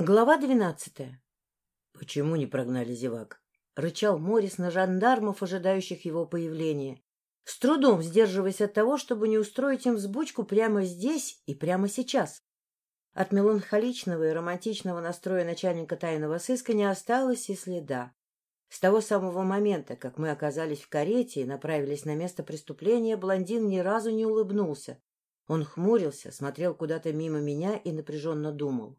Глава двенадцатая. Почему не прогнали зевак? Рычал Морис на жандармов, ожидающих его появления, с трудом сдерживаясь от того, чтобы не устроить им взбучку прямо здесь и прямо сейчас. От меланхоличного и романтичного настроя начальника тайного сыска не осталось и следа. С того самого момента, как мы оказались в карете и направились на место преступления, блондин ни разу не улыбнулся. Он хмурился, смотрел куда-то мимо меня и напряженно думал.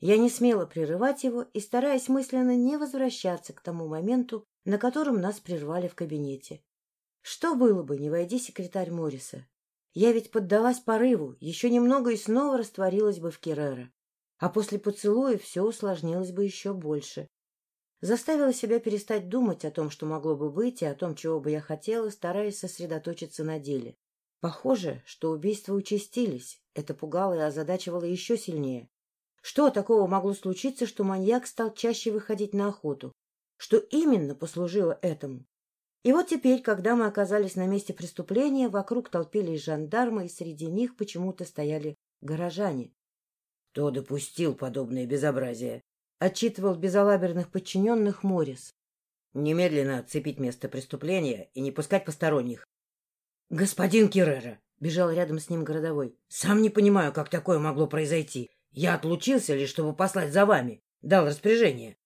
Я не смела прерывать его и, стараясь мысленно не возвращаться к тому моменту, на котором нас прервали в кабинете. Что было бы, не войди секретарь Морриса? Я ведь поддалась порыву, еще немного и снова растворилась бы в Керрера. А после поцелуя все усложнилось бы еще больше. Заставила себя перестать думать о том, что могло бы быть, и о том, чего бы я хотела, стараясь сосредоточиться на деле. Похоже, что убийства участились. Это пугало и озадачивало еще сильнее. Что такого могло случиться, что маньяк стал чаще выходить на охоту? Что именно послужило этому? И вот теперь, когда мы оказались на месте преступления, вокруг толпились жандармы, и среди них почему-то стояли горожане. — Кто допустил подобное безобразие? — отчитывал безалаберных подчиненных Морис. — Немедленно отцепить место преступления и не пускать посторонних. — Господин Киррера! — бежал рядом с ним городовой. — Сам не понимаю, как такое могло произойти. Я отлучился лишь, чтобы послать за вами. Дал распоряжение.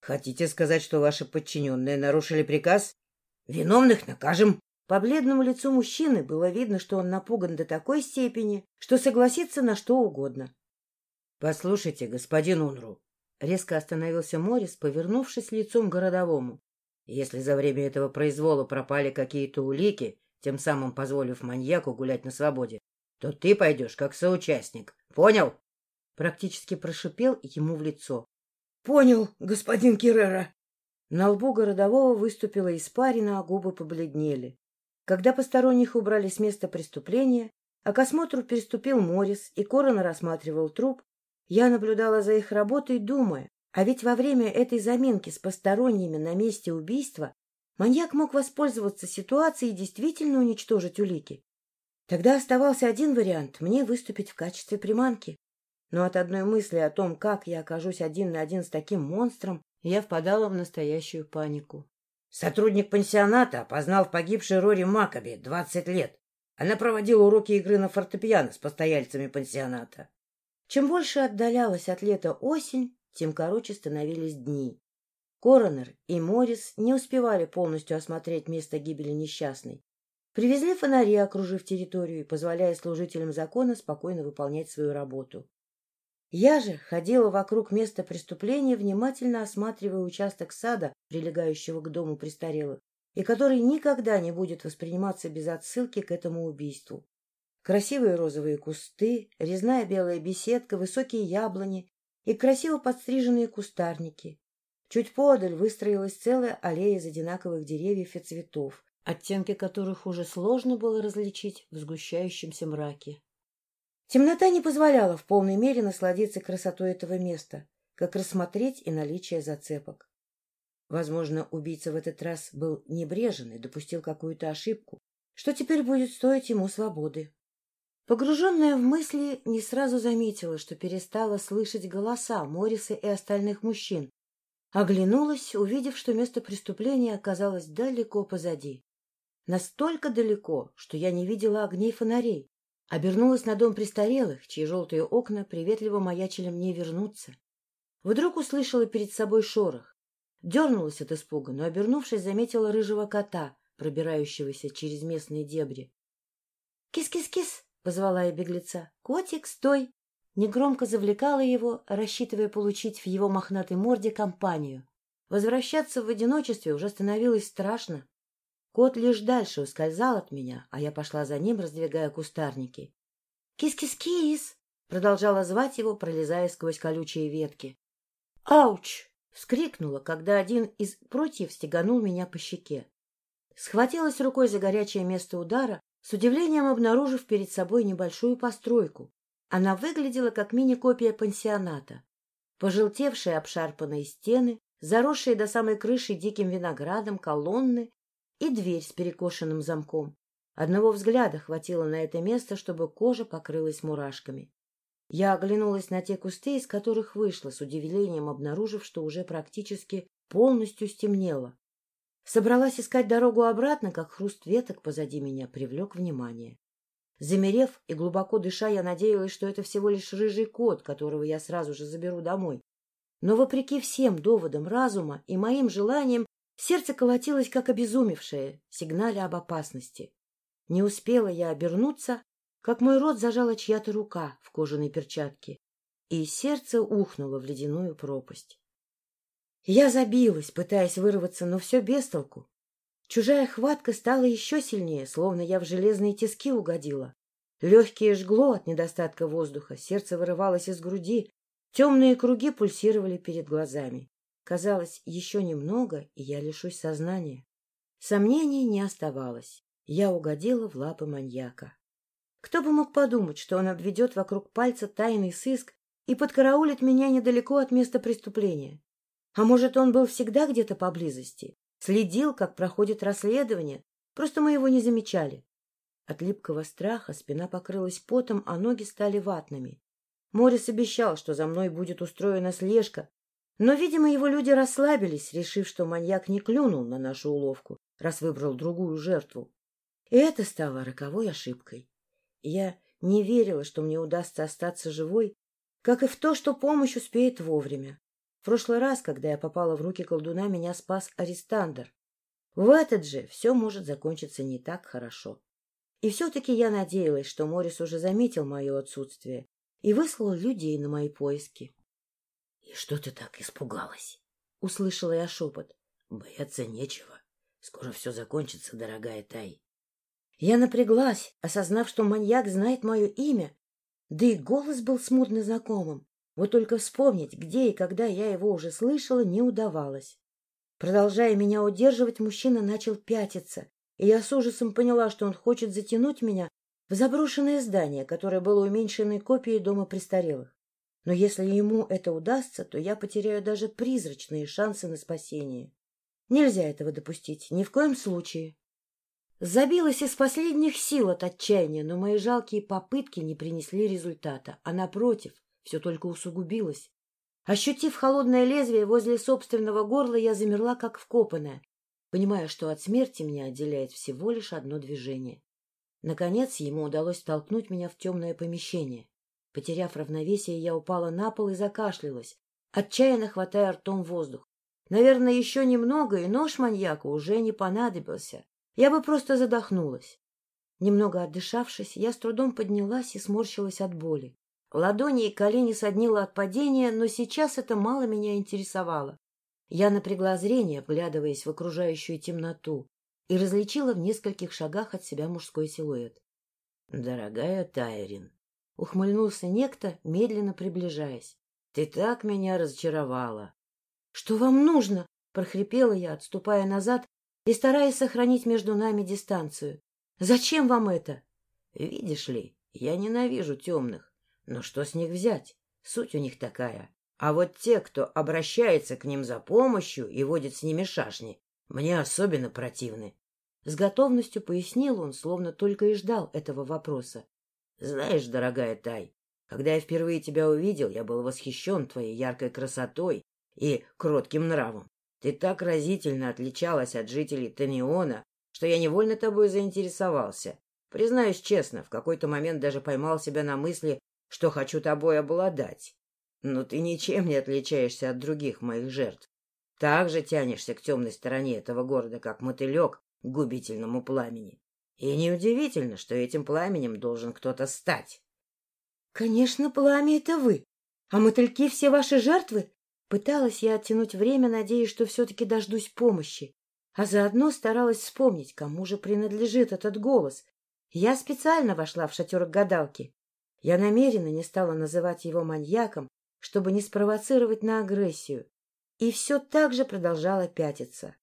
Хотите сказать, что ваши подчиненные нарушили приказ? Виновных накажем. По бледному лицу мужчины было видно, что он напуган до такой степени, что согласится на что угодно. — Послушайте, господин Унру, — резко остановился Морис, повернувшись лицом к городовому. — Если за время этого произвола пропали какие-то улики, тем самым позволив маньяку гулять на свободе, то ты пойдешь как соучастник. Понял? Практически прошипел ему в лицо. — Понял, господин Киррера. На лбу городового выступила испарина, а губы побледнели. Когда посторонних убрали с места преступления, а к осмотру переступил Морис и Корона рассматривал труп, я наблюдала за их работой, думая, а ведь во время этой заминки с посторонними на месте убийства маньяк мог воспользоваться ситуацией и действительно уничтожить улики. Тогда оставался один вариант — мне выступить в качестве приманки но от одной мысли о том, как я окажусь один на один с таким монстром, я впадала в настоящую панику. Сотрудник пансионата опознал в погибшей Рори Макаби, 20 лет. Она проводила уроки игры на фортепиано с постояльцами пансионата. Чем больше отдалялась от лета осень, тем короче становились дни. Коронер и Моррис не успевали полностью осмотреть место гибели несчастной. Привезли фонари, окружив территорию, позволяя служителям закона спокойно выполнять свою работу. Я же ходила вокруг места преступления, внимательно осматривая участок сада, прилегающего к дому престарелых, и который никогда не будет восприниматься без отсылки к этому убийству. Красивые розовые кусты, резная белая беседка, высокие яблони и красиво подстриженные кустарники. Чуть подаль выстроилась целая аллея из одинаковых деревьев и цветов, оттенки которых уже сложно было различить в сгущающемся мраке. Темнота не позволяла в полной мере насладиться красотой этого места, как рассмотреть и наличие зацепок. Возможно, убийца в этот раз был небрежен и допустил какую-то ошибку, что теперь будет стоить ему свободы. Погруженная в мысли, не сразу заметила, что перестала слышать голоса Мориса и остальных мужчин. Оглянулась, увидев, что место преступления оказалось далеко позади. Настолько далеко, что я не видела огней фонарей. Обернулась на дом престарелых, чьи желтые окна приветливо маячили мне вернуться. Вдруг услышала перед собой шорох. Дернулась от испуга, но, обернувшись, заметила рыжего кота, пробирающегося через местные дебри. «Кис-кис-кис!» — позвала я беглеца. «Котик, стой!» Негромко завлекала его, рассчитывая получить в его мохнатой морде компанию. Возвращаться в одиночестве уже становилось страшно. Кот лишь дальше ускользал от меня, а я пошла за ним, раздвигая кустарники. «Кис-кис-кис!» — продолжала звать его, пролезая сквозь колючие ветки. «Ауч!» — вскрикнула, когда один из прутьев стеганул меня по щеке. Схватилась рукой за горячее место удара, с удивлением обнаружив перед собой небольшую постройку. Она выглядела как мини-копия пансионата. Пожелтевшие обшарпанные стены, заросшие до самой крыши диким виноградом колонны и дверь с перекошенным замком. Одного взгляда хватило на это место, чтобы кожа покрылась мурашками. Я оглянулась на те кусты, из которых вышла, с удивлением обнаружив, что уже практически полностью стемнело. Собралась искать дорогу обратно, как хруст веток позади меня привлек внимание. Замерев и глубоко дыша, я надеялась, что это всего лишь рыжий кот, которого я сразу же заберу домой. Но, вопреки всем доводам разума и моим желаниям, сердце колотилось, как обезумевшее, сигналя об опасности. Не успела я обернуться, как мой рот зажала чья-то рука в кожаной перчатке, и сердце ухнуло в ледяную пропасть. Я забилась, пытаясь вырваться, но все без толку. Чужая хватка стала еще сильнее, словно я в железные тиски угодила. Легкие жгло от недостатка воздуха, сердце вырывалось из груди, темные круги пульсировали перед глазами. Казалось, еще немного, и я лишусь сознания. Сомнений не оставалось. Я угодила в лапы маньяка. Кто бы мог подумать, что он обведет вокруг пальца тайный сыск и подкараулит меня недалеко от места преступления? А может, он был всегда где-то поблизости? Следил, как проходит расследование? Просто мы его не замечали. От липкого страха спина покрылась потом, а ноги стали ватными. Морис обещал, что за мной будет устроена слежка, но, видимо, его люди расслабились, решив, что маньяк не клюнул на нашу уловку, раз выбрал другую жертву. И это стало роковой ошибкой. Я не верила, что мне удастся остаться живой, как и в то, что помощь успеет вовремя. В прошлый раз, когда я попала в руки колдуна, меня спас арестандр. В этот же все может закончиться не так хорошо. И все-таки я надеялась, что Морис уже заметил мое отсутствие и выслал людей на мои поиски. — И что ты так испугалась? — услышала я шепот. — Бояться нечего. Скоро все закончится, дорогая Тай. Я напряглась, осознав, что маньяк знает мое имя, да и голос был смутно знакомым. Вот только вспомнить, где и когда я его уже слышала, не удавалось. Продолжая меня удерживать, мужчина начал пятиться, и я с ужасом поняла, что он хочет затянуть меня в заброшенное здание, которое было уменьшенной копией дома престарелых. Но если ему это удастся, то я потеряю даже призрачные шансы на спасение. Нельзя этого допустить, ни в коем случае. Забилась из последних сил от отчаяния, но мои жалкие попытки не принесли результата, а, напротив, все только усугубилось. Ощутив холодное лезвие возле собственного горла, я замерла, как вкопанная, понимая, что от смерти меня отделяет всего лишь одно движение. Наконец ему удалось толкнуть меня в темное помещение. Потеряв равновесие, я упала на пол и закашлялась, отчаянно хватая ртом воздух. Наверное, еще немного, и нож маньяку уже не понадобился. Я бы просто задохнулась. Немного отдышавшись, я с трудом поднялась и сморщилась от боли. Ладони и колени соднило от падения, но сейчас это мало меня интересовало. Я напрягла зрение, вглядываясь в окружающую темноту, и различила в нескольких шагах от себя мужской силуэт. — Дорогая Тайрин, — ухмыльнулся некто, медленно приближаясь, — ты так меня разочаровала. — Что вам нужно? — прохрипела я, отступая назад и стараясь сохранить между нами дистанцию. — Зачем вам это? — Видишь ли, я ненавижу темных. Но что с них взять? Суть у них такая. А вот те, кто обращается к ним за помощью и водит с ними шашни, мне особенно противны. С готовностью пояснил он, словно только и ждал этого вопроса. — Знаешь, дорогая Тай, когда я впервые тебя увидел, я был восхищен твоей яркой красотой и кротким нравом. Ты так разительно отличалась от жителей Таниона, что я невольно тобой заинтересовался. Признаюсь честно, в какой-то момент даже поймал себя на мысли, что хочу тобой обладать. Но ты ничем не отличаешься от других моих жертв. Так же тянешься к темной стороне этого города, как мотылек к губительному пламени. И неудивительно, что этим пламенем должен кто-то стать. — Конечно, пламя — это вы. А мотыльки — все ваши жертвы? Пыталась я оттянуть время, надеясь, что все-таки дождусь помощи. А заодно старалась вспомнить, кому же принадлежит этот голос. Я специально вошла в шатер гадалки. Я намеренно не стала называть его маньяком, чтобы не спровоцировать на агрессию. И все так же продолжала пятиться.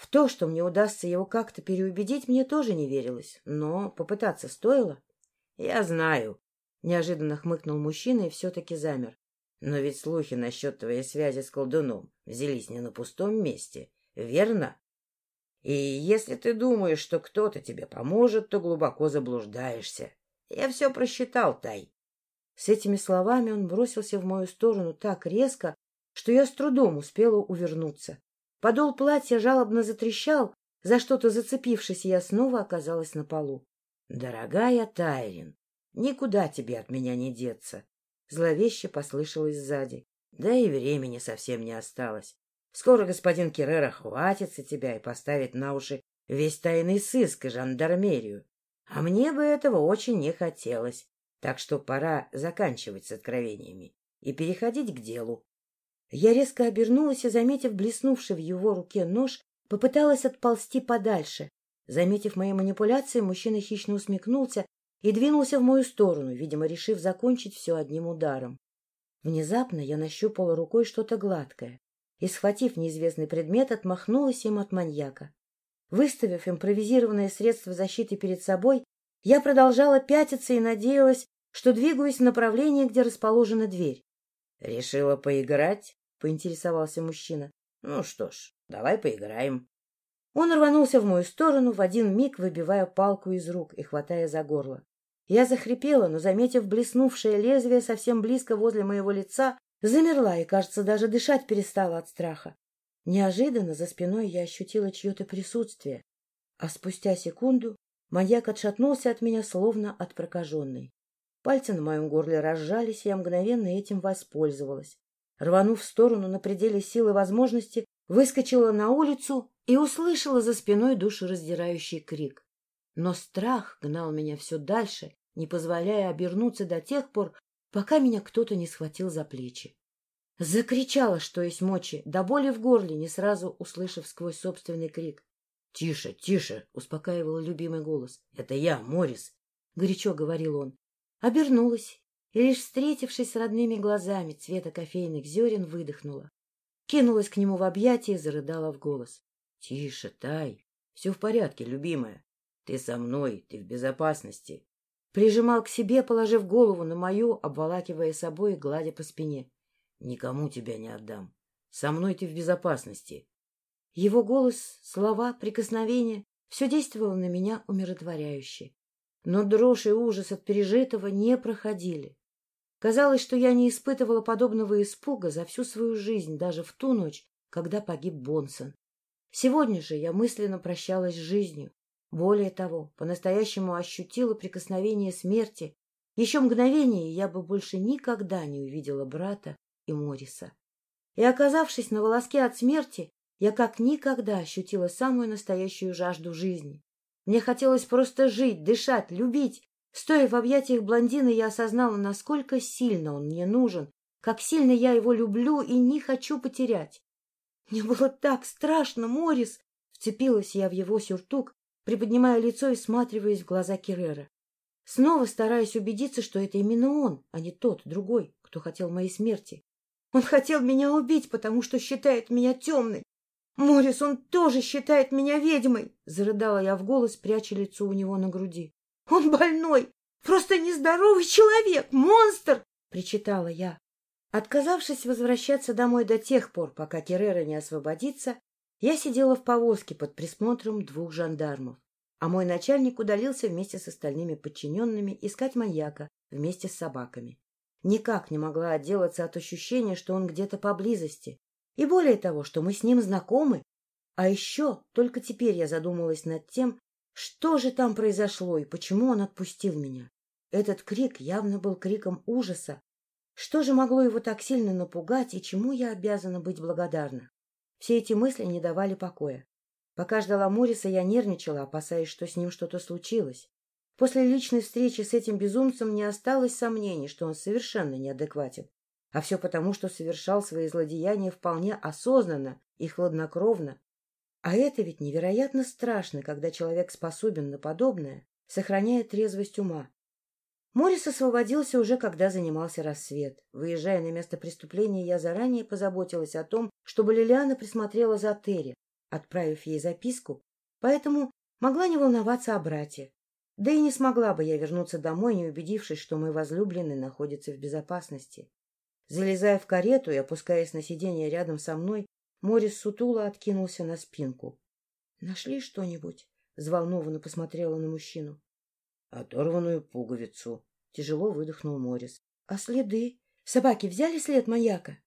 В то, что мне удастся его как-то переубедить, мне тоже не верилось, но попытаться стоило. — Я знаю, — неожиданно хмыкнул мужчина и все-таки замер. Но ведь слухи насчет твоей связи с колдуном взялись не на пустом месте, верно? И если ты думаешь, что кто-то тебе поможет, то глубоко заблуждаешься. Я все просчитал, Тай. С этими словами он бросился в мою сторону так резко, что я с трудом успела увернуться. Подол платья жалобно затрещал, за что-то зацепившись, я снова оказалась на полу. — Дорогая Тайрин, никуда тебе от меня не деться! Зловеще послышалось сзади. Да и времени совсем не осталось. Скоро господин Керрера хватится тебя и поставит на уши весь тайный сыск и жандармерию. А мне бы этого очень не хотелось, так что пора заканчивать с откровениями и переходить к делу. Я резко обернулась и, заметив блеснувший в его руке нож, попыталась отползти подальше. Заметив мои манипуляции, мужчина хищно усмехнулся и двинулся в мою сторону, видимо, решив закончить все одним ударом. Внезапно я нащупала рукой что-то гладкое и, схватив неизвестный предмет, отмахнулась им от маньяка. Выставив импровизированное средство защиты перед собой, я продолжала пятиться и надеялась, что двигаюсь в направлении, где расположена дверь. — Решила поиграть? — поинтересовался мужчина. — Ну что ж, давай поиграем. Он рванулся в мою сторону, в один миг выбивая палку из рук и хватая за горло. Я захрипела, но, заметив блеснувшее лезвие совсем близко возле моего лица, замерла и, кажется, даже дышать перестала от страха. Неожиданно за спиной я ощутила чье-то присутствие, а спустя секунду маньяк отшатнулся от меня, словно от прокаженной. Пальцы на моем горле разжались, и я мгновенно этим воспользовалась. Рванув в сторону на пределе силы возможности, выскочила на улицу и услышала за спиной душераздирающий крик. Но страх гнал меня все дальше, не позволяя обернуться до тех пор, пока меня кто-то не схватил за плечи. Закричала, что есть мочи, до боли в горле, не сразу услышав сквозь собственный крик. — Тише, тише! — успокаивал любимый голос. — Это я, Морис, горячо говорил он. Обернулась и, лишь встретившись с родными глазами цвета кофейных зерен, выдохнула. Кинулась к нему в объятия и зарыдала в голос. — Тише, Тай, все в порядке, любимая. Ты со мной, ты в безопасности. Прижимал к себе, положив голову на мою, обволакивая собой и гладя по спине. Никому тебя не отдам. Со мной ты в безопасности. Его голос, слова, прикосновения — все действовало на меня умиротворяюще. Но дрожь и ужас от пережитого не проходили. Казалось, что я не испытывала подобного испуга за всю свою жизнь, даже в ту ночь, когда погиб Бонсон. Сегодня же я мысленно прощалась с жизнью. Более того, по-настоящему ощутила прикосновение смерти. Еще мгновение, я бы больше никогда не увидела брата и Мориса. И, оказавшись на волоске от смерти, я как никогда ощутила самую настоящую жажду жизни. Мне хотелось просто жить, дышать, любить. Стоя в объятиях блондина, я осознала, насколько сильно он мне нужен, как сильно я его люблю и не хочу потерять. Мне было так страшно, Морис! Вцепилась я в его сюртук, приподнимая лицо и всматриваясь в глаза Керрера. Снова стараясь убедиться, что это именно он, а не тот, другой, кто хотел моей смерти. Он хотел меня убить, потому что считает меня темной. Морис, он тоже считает меня ведьмой, зарыдала я в голос, пряча лицо у него на груди. Он больной, просто нездоровый человек, монстр, причитала я. Отказавшись возвращаться домой до тех пор, пока Керрера не освободится, я сидела в повозке под присмотром двух жандармов, а мой начальник удалился вместе с остальными подчиненными искать маньяка вместе с собаками. Никак не могла отделаться от ощущения, что он где-то поблизости. И более того, что мы с ним знакомы. А еще только теперь я задумалась над тем, что же там произошло и почему он отпустил меня. Этот крик явно был криком ужаса. Что же могло его так сильно напугать и чему я обязана быть благодарна? Все эти мысли не давали покоя. Пока ждала Мориса, я нервничала, опасаясь, что с ним что-то случилось. После личной встречи с этим безумцем не осталось сомнений, что он совершенно неадекватен. А все потому, что совершал свои злодеяния вполне осознанно и хладнокровно. А это ведь невероятно страшно, когда человек способен на подобное, сохраняя трезвость ума. Морис освободился уже, когда занимался рассвет. Выезжая на место преступления, я заранее позаботилась о том, чтобы Лилиана присмотрела за Терри, отправив ей записку, поэтому могла не волноваться о брате. Да и не смогла бы я вернуться домой, не убедившись, что мой возлюбленный находится в безопасности. Залезая в карету и опускаясь на сиденье рядом со мной, Морис сутуло откинулся на спинку. — Нашли что-нибудь? — взволнованно посмотрела на мужчину. — Оторванную пуговицу. Тяжело выдохнул Морис. —— А следы? Собаки взяли след маньяка?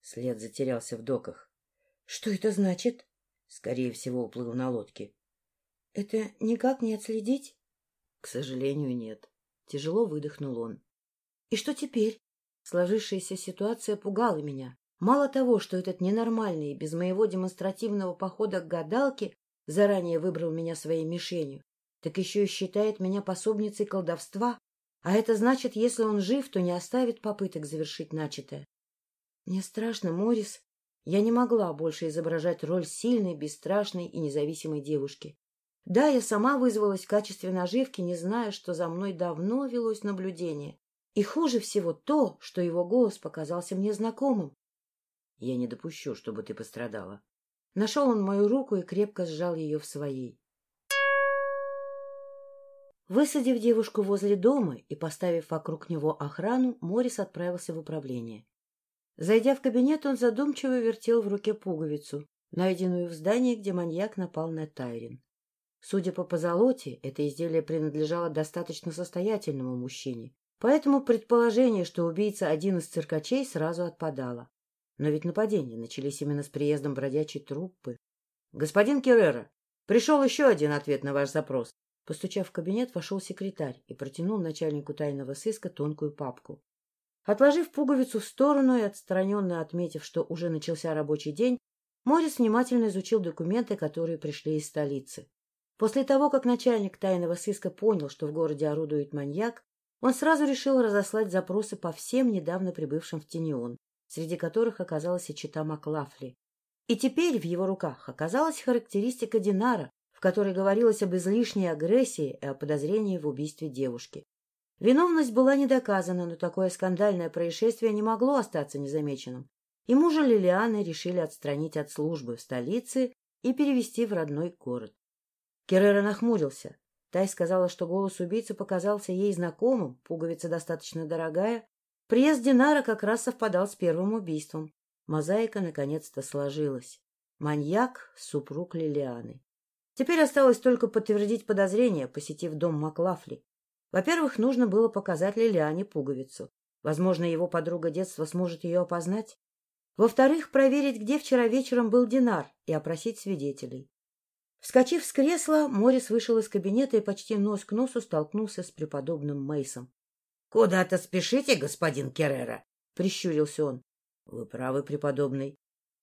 След затерялся в доках. — Что это значит? — Скорее всего, уплыл на лодке. — Это никак не отследить? — К сожалению, нет. Тяжело выдохнул он. — И что теперь? Сложившаяся ситуация пугала меня. Мало того, что этот ненормальный, без моего демонстративного похода к гадалке, заранее выбрал меня своей мишенью, так еще и считает меня пособницей колдовства, а это значит, если он жив, то не оставит попыток завершить начатое. Мне страшно, Морис. Я не могла больше изображать роль сильной, бесстрашной и независимой девушки. Да, я сама вызвалась в качестве наживки, не зная, что за мной давно велось наблюдение. И хуже всего то, что его голос показался мне знакомым. Я не допущу, чтобы ты пострадала. Нашел он мою руку и крепко сжал ее в своей. Высадив девушку возле дома и поставив вокруг него охрану, Морис отправился в управление. Зайдя в кабинет, он задумчиво вертел в руке пуговицу, найденную в здании, где маньяк напал на Тайрин. Судя по позолоте, это изделие принадлежало достаточно состоятельному мужчине, поэтому предположение, что убийца один из циркачей, сразу отпадало. Но ведь нападения начались именно с приездом бродячей труппы. — Господин Керрера, пришел еще один ответ на ваш запрос. Постучав в кабинет, вошел секретарь и протянул начальнику тайного сыска тонкую папку. Отложив пуговицу в сторону и отстраненно отметив, что уже начался рабочий день, Морис внимательно изучил документы, которые пришли из столицы. После того, как начальник тайного сыска понял, что в городе орудует маньяк, он сразу решил разослать запросы по всем недавно прибывшим в Тенион, среди которых оказалась и чита Маклафли. И теперь в его руках оказалась характеристика Динара, в которой говорилось об излишней агрессии и о подозрении в убийстве девушки. Виновность была не доказана, но такое скандальное происшествие не могло остаться незамеченным. И мужа Лилианы решили отстранить от службы в столице и перевести в родной город. Керрера нахмурился. Тай сказала, что голос убийцы показался ей знакомым, пуговица достаточно дорогая. Приезд Динара как раз совпадал с первым убийством. Мозаика наконец-то сложилась. Маньяк — супруг Лилианы. Теперь осталось только подтвердить подозрение, посетив дом Маклафли. Во-первых, нужно было показать Лилиане пуговицу. Возможно, его подруга детства сможет ее опознать. Во-вторых, проверить, где вчера вечером был Динар, и опросить свидетелей. Вскочив с кресла, Морис вышел из кабинета и почти нос к носу столкнулся с преподобным Мейсом. Куда-то спешите, господин Керрера? — прищурился он. — Вы правы, преподобный.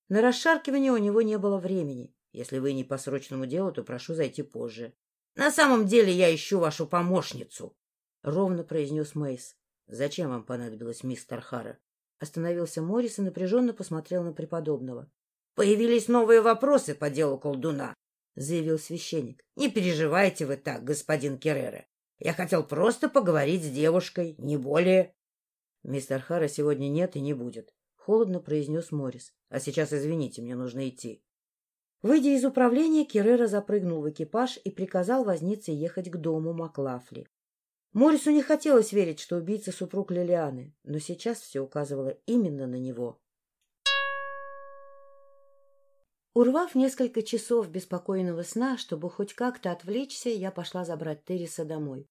На расшаркивание у него не было времени. Если вы не по срочному делу, то прошу зайти позже. — На самом деле я ищу вашу помощницу, — ровно произнес Мейс. — Зачем вам понадобилась мисс Тархара? Остановился Моррис и напряженно посмотрел на преподобного. — Появились новые вопросы по делу колдуна, — заявил священник. — Не переживайте вы так, господин Керрера. Я хотел просто поговорить с девушкой, не более. — Мистер Хара сегодня нет и не будет, — холодно произнес Моррис. — А сейчас, извините, мне нужно идти. Выйдя из управления, Керрера запрыгнул в экипаж и приказал вознице ехать к дому Маклафли. Морису не хотелось верить, что убийца супруг Лилианы, но сейчас все указывало именно на него. Урвав несколько часов беспокойного сна, чтобы хоть как-то отвлечься, я пошла забрать Терриса домой.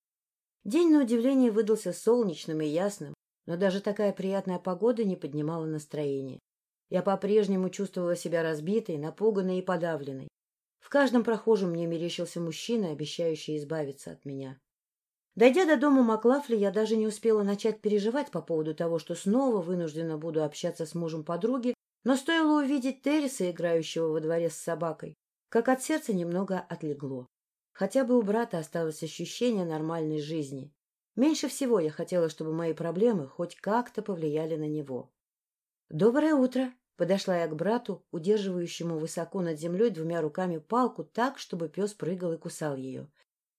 День, на удивление, выдался солнечным и ясным, но даже такая приятная погода не поднимала настроение. Я по-прежнему чувствовала себя разбитой, напуганной и подавленной. В каждом прохожем мне мерещился мужчина, обещающий избавиться от меня. Дойдя до дома Маклафли, я даже не успела начать переживать по поводу того, что снова вынуждена буду общаться с мужем подруги, но стоило увидеть Терриса, играющего во дворе с собакой, как от сердца немного отлегло. Хотя бы у брата осталось ощущение нормальной жизни. Меньше всего я хотела, чтобы мои проблемы хоть как-то повлияли на него. «Доброе утро!» Подошла я к брату, удерживающему высоко над землей двумя руками палку так, чтобы пес прыгал и кусал ее.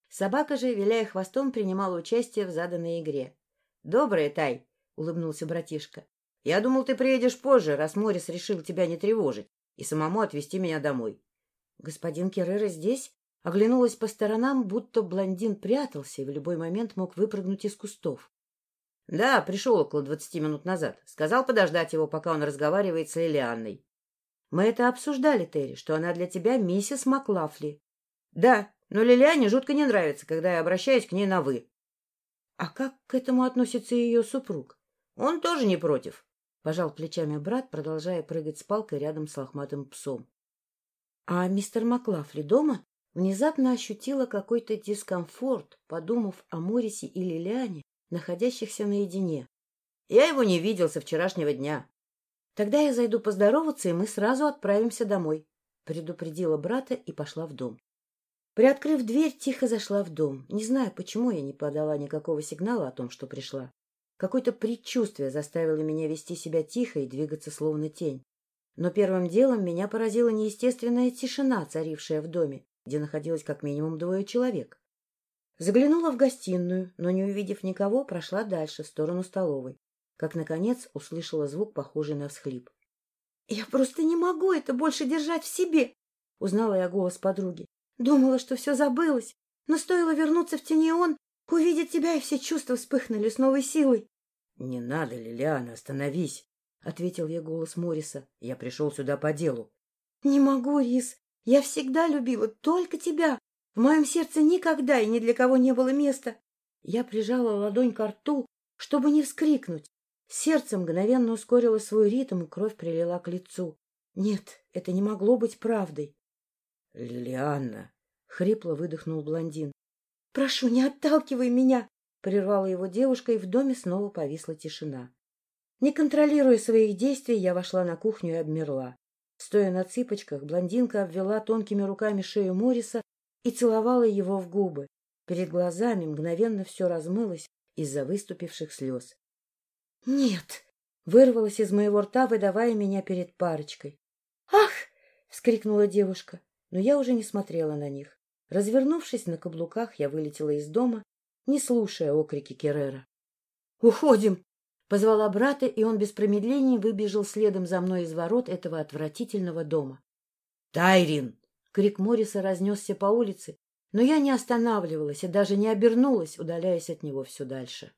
Собака же, виляя хвостом, принимала участие в заданной игре. — Доброе, Тай! — улыбнулся братишка. — Я думал, ты приедешь позже, раз Морис решил тебя не тревожить, и самому отвезти меня домой. — Господин Керрера здесь? Оглянулась по сторонам, будто блондин прятался и в любой момент мог выпрыгнуть из кустов. — Да, пришел около двадцати минут назад. Сказал подождать его, пока он разговаривает с Лилианной. — Мы это обсуждали, Терри, что она для тебя миссис Маклафли. — Да, но Лилиане жутко не нравится, когда я обращаюсь к ней на «вы». — А как к этому относится ее супруг? Он тоже не против, — пожал плечами брат, продолжая прыгать с палкой рядом с лохматым псом. — А мистер Маклафли дома? Внезапно ощутила какой-то дискомфорт, подумав о Морисе и Лилиане, находящихся наедине. — Я его не видел со вчерашнего дня. — Тогда я зайду поздороваться, и мы сразу отправимся домой, — предупредила брата и пошла в дом. Приоткрыв дверь, тихо зашла в дом. Не знаю, почему я не подала никакого сигнала о том, что пришла. Какое-то предчувствие заставило меня вести себя тихо и двигаться словно тень. Но первым делом меня поразила неестественная тишина, царившая в доме, где находилось как минимум двое человек. Заглянула в гостиную, но, не увидев никого, прошла дальше, в сторону столовой, как, наконец, услышала звук, похожий на всхлип. — Я просто не могу это больше держать в себе! — узнала я голос подруги. Думала, что все забылось, но стоило вернуться в Тенеон, увидеть тебя, и все чувства вспыхнули с новой силой. — Не надо, Лилиана, остановись, — ответил ей голос Мориса. — Я пришел сюда по делу. — Не могу, Рис. Я всегда любила только тебя. В моем сердце никогда и ни для кого не было места. Я прижала ладонь к рту, чтобы не вскрикнуть. Сердце мгновенно ускорило свой ритм, и кровь прилила к лицу. Нет, это не могло быть правдой. — Лилианна! — хрипло выдохнул блондин. — Прошу, не отталкивай меня! Прервала его девушка, и в доме снова повисла тишина. Не контролируя своих действий, я вошла на кухню и обмерла. Стоя на цыпочках, блондинка обвела тонкими руками шею Мориса и целовала его в губы. Перед глазами мгновенно все размылось из-за выступивших слез. — Нет! — вырвалось из моего рта, выдавая меня перед парочкой. «Ах!» — вскрикнула девушка, но я уже не смотрела на них. Развернувшись на каблуках, я вылетела из дома не слушая окрики Керрера. «Уходим!» — позвала брата, и он без промедлений выбежал следом за мной из ворот этого отвратительного дома. «Тайрин!» — крик Морриса разнесся по улице, но я не останавливалась и даже не обернулась, удаляясь от него все дальше.